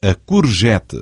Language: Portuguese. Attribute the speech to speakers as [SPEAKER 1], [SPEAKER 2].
[SPEAKER 1] a courgette.